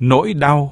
nỗi đau.